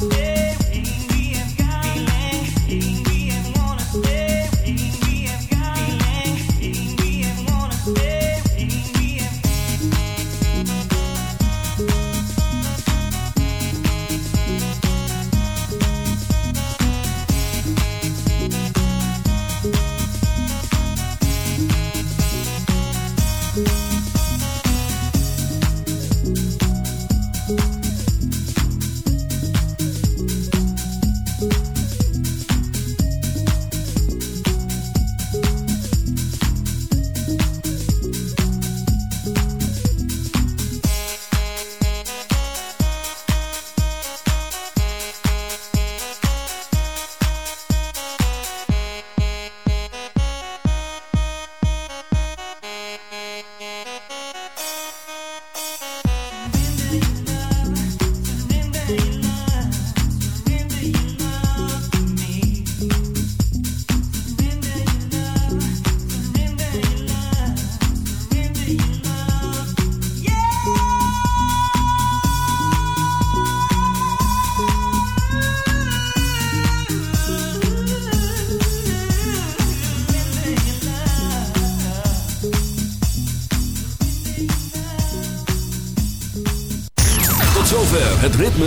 Het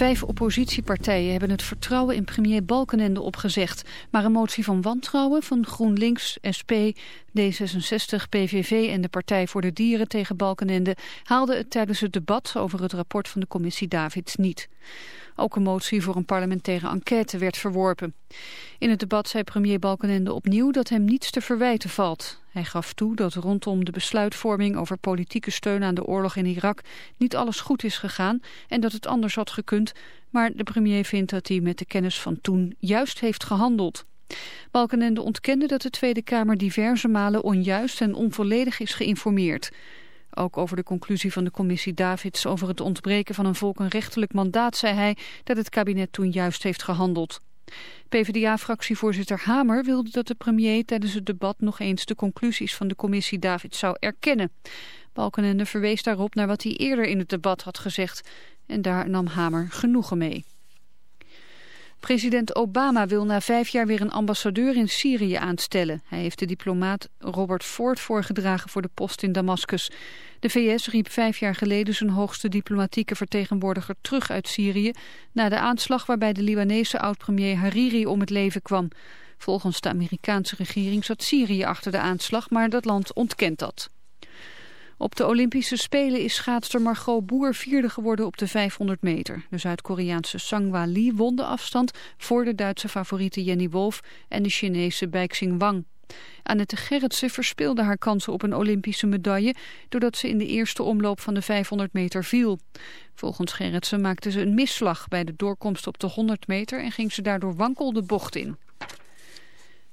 Vijf oppositiepartijen hebben het vertrouwen in premier Balkenende opgezegd. Maar een motie van wantrouwen van GroenLinks, SP, D66, PVV en de Partij voor de Dieren tegen Balkenende haalde het tijdens het debat over het rapport van de commissie Davids niet. Ook een motie voor een parlementaire enquête werd verworpen. In het debat zei premier Balkenende opnieuw dat hem niets te verwijten valt. Hij gaf toe dat rondom de besluitvorming over politieke steun aan de oorlog in Irak niet alles goed is gegaan en dat het anders had gekund, maar de premier vindt dat hij met de kennis van toen juist heeft gehandeld. Balkenende ontkende dat de Tweede Kamer diverse malen onjuist en onvolledig is geïnformeerd. Ook over de conclusie van de commissie Davids over het ontbreken van een volkenrechtelijk mandaat zei hij dat het kabinet toen juist heeft gehandeld. PvdA-fractievoorzitter Hamer wilde dat de premier tijdens het debat nog eens de conclusies van de commissie Davids zou erkennen. Balkenende verwees daarop naar wat hij eerder in het debat had gezegd en daar nam Hamer genoegen mee. President Obama wil na vijf jaar weer een ambassadeur in Syrië aanstellen. Hij heeft de diplomaat Robert Ford voorgedragen voor de post in Damascus. De VS riep vijf jaar geleden zijn hoogste diplomatieke vertegenwoordiger terug uit Syrië... na de aanslag waarbij de Libanese oud-premier Hariri om het leven kwam. Volgens de Amerikaanse regering zat Syrië achter de aanslag, maar dat land ontkent dat. Op de Olympische Spelen is schaatster Margot Boer vierde geworden op de 500 meter. De Zuid-Koreaanse Sangwa Lee won de afstand voor de Duitse favoriete Jenny Wolf en de Chinese Baixing Wang. Annette Gerritsen verspeelde haar kansen op een Olympische medaille... doordat ze in de eerste omloop van de 500 meter viel. Volgens Gerritsen maakte ze een misslag bij de doorkomst op de 100 meter... en ging ze daardoor wankel de bocht in.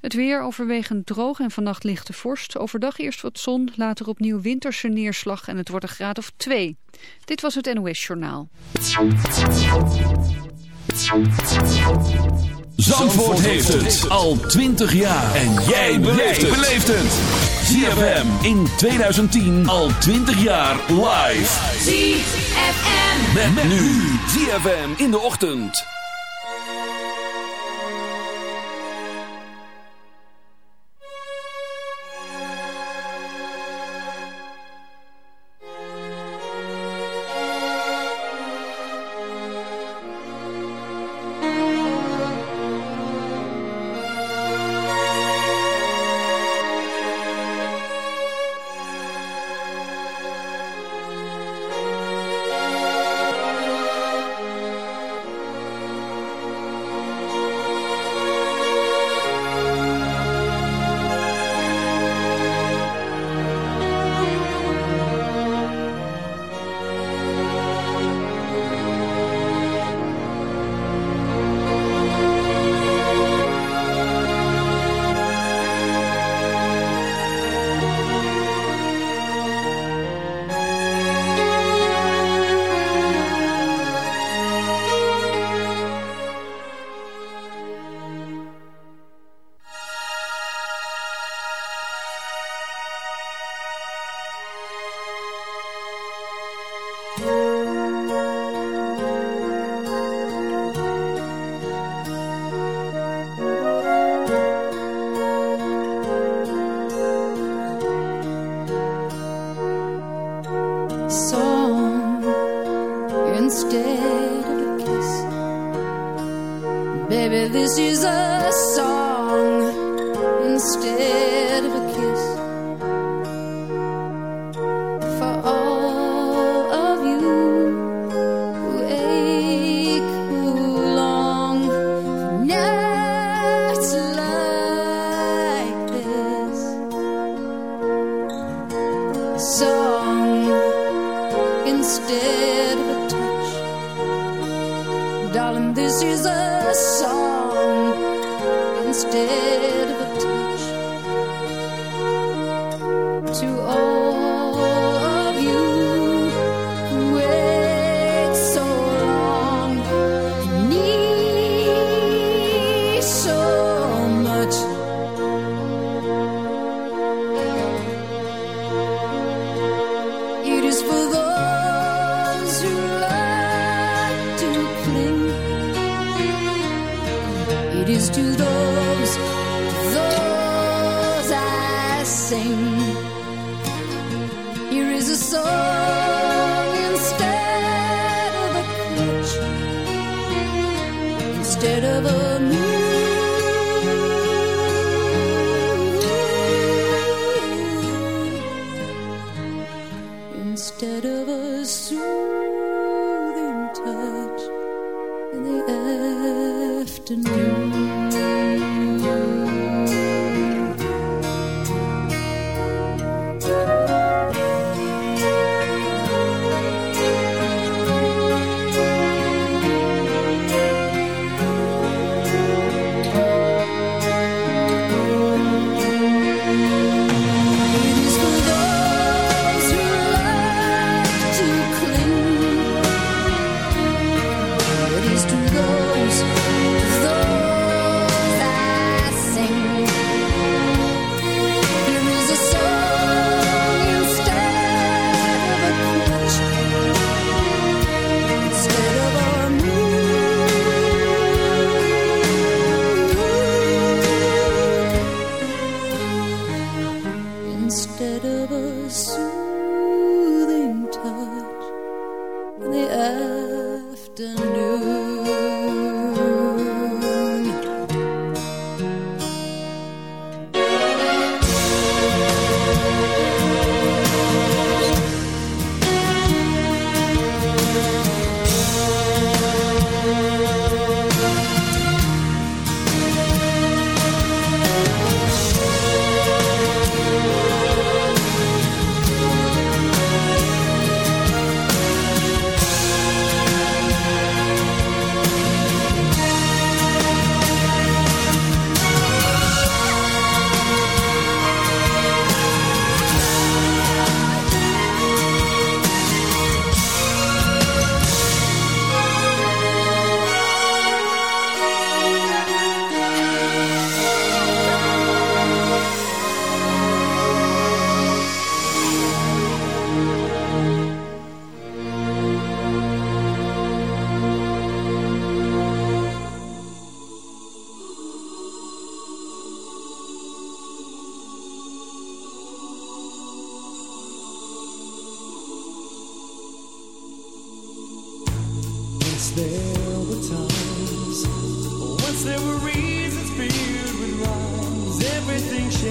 Het weer overwegend droog en vannacht lichte vorst. Overdag eerst wat zon, later opnieuw winterse neerslag en het wordt een graad of 2. Dit was het NOS Journaal. Zandvoort heeft het al 20 jaar. En jij beleeft het. ZFM in 2010 al 20 jaar live. ZFM. Met, nu. ZFM in de ochtend. Instead of a kiss.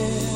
Everything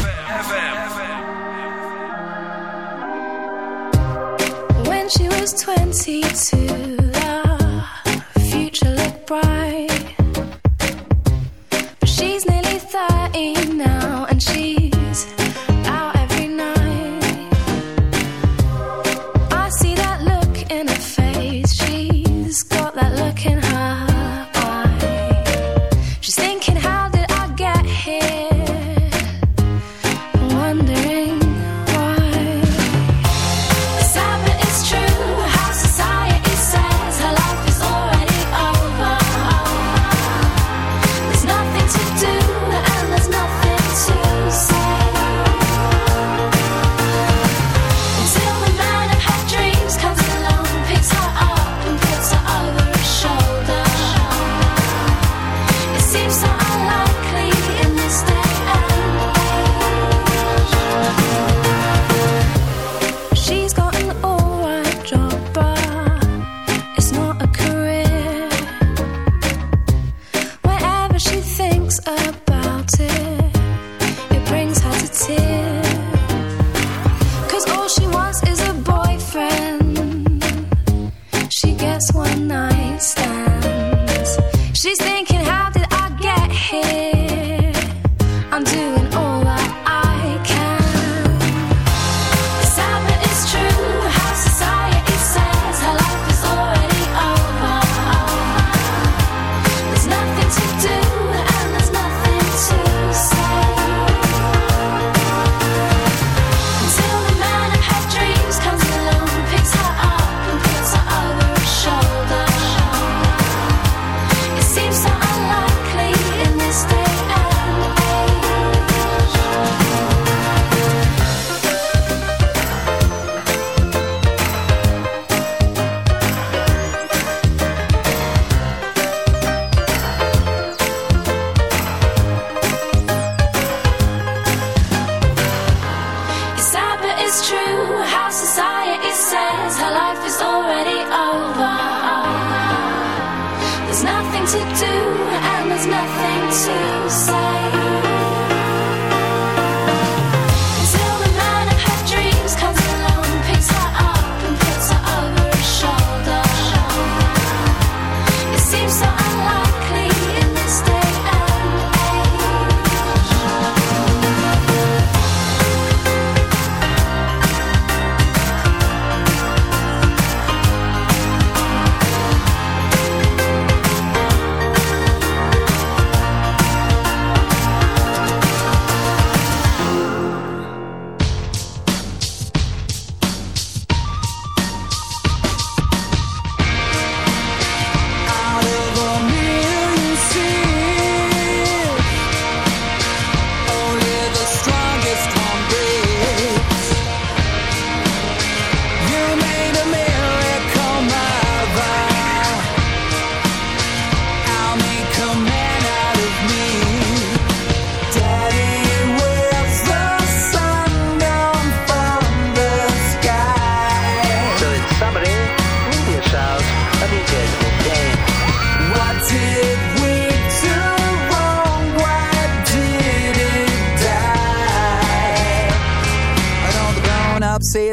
was 22.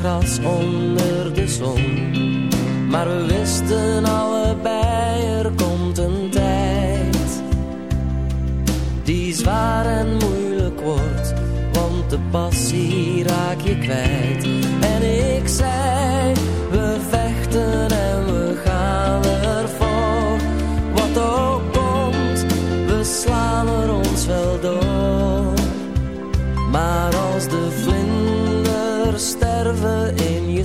gras onder de zon. Maar we wisten allebei, er komt een tijd die zwaar en moeilijk wordt, want de passie raak je kwijt. En ik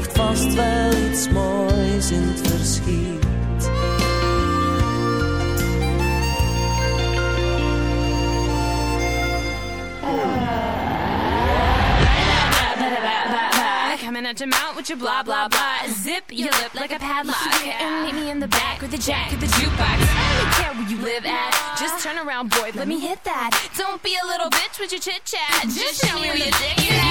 ligt vast wel iets moois in het verschiet. Coming at your mouth with your blah blah blah. Zip your lip like a padlock. And meet me in the back with the jack of the jukebox. I don't care where you live at. Just turn around, boy. Let me hit that. Don't be a little bitch with your chit chat. Just show me where your dick is.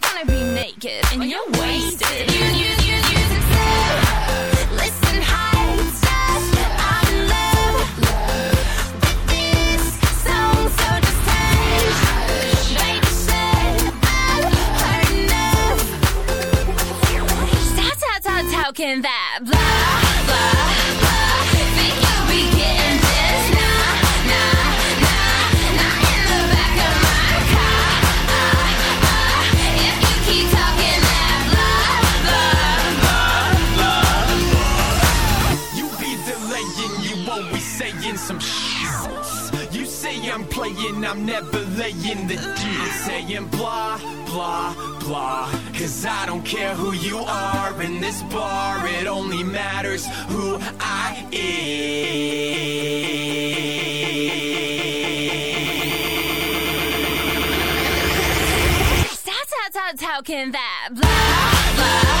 might be naked and you're wasted. You, you, you, you listen, high. I'm in love this song, so just hush. Baby said I've heard enough. Stop, stop, stop talking that be delaying, you always saying some shit. You say I'm playing, I'm never laying the deal. Saying blah, blah, blah. Cause I don't care who you are in this bar, it only matters who I am. Stop, stop, stop talking that blah, blah.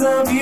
she is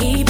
He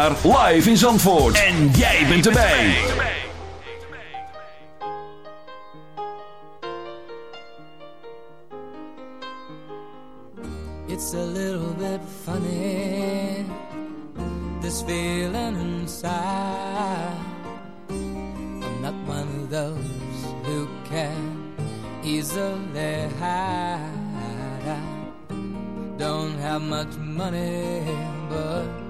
Jaar live in Zandvoort. En jij bent erbij. It's a little bit funny, this feeling inside. I'm not one of those who can easily hide. I don't have much money, but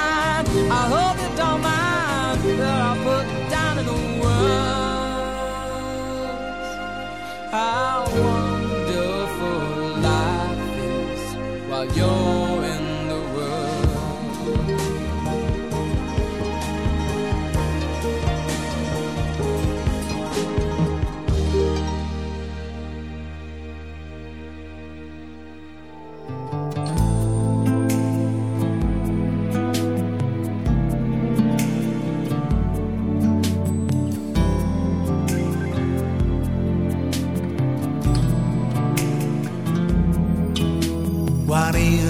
How wonderful life is while you're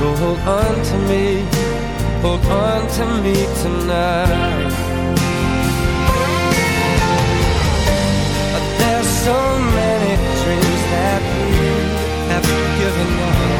So hold on to me, hold on to me tonight. There's so many dreams that we have given up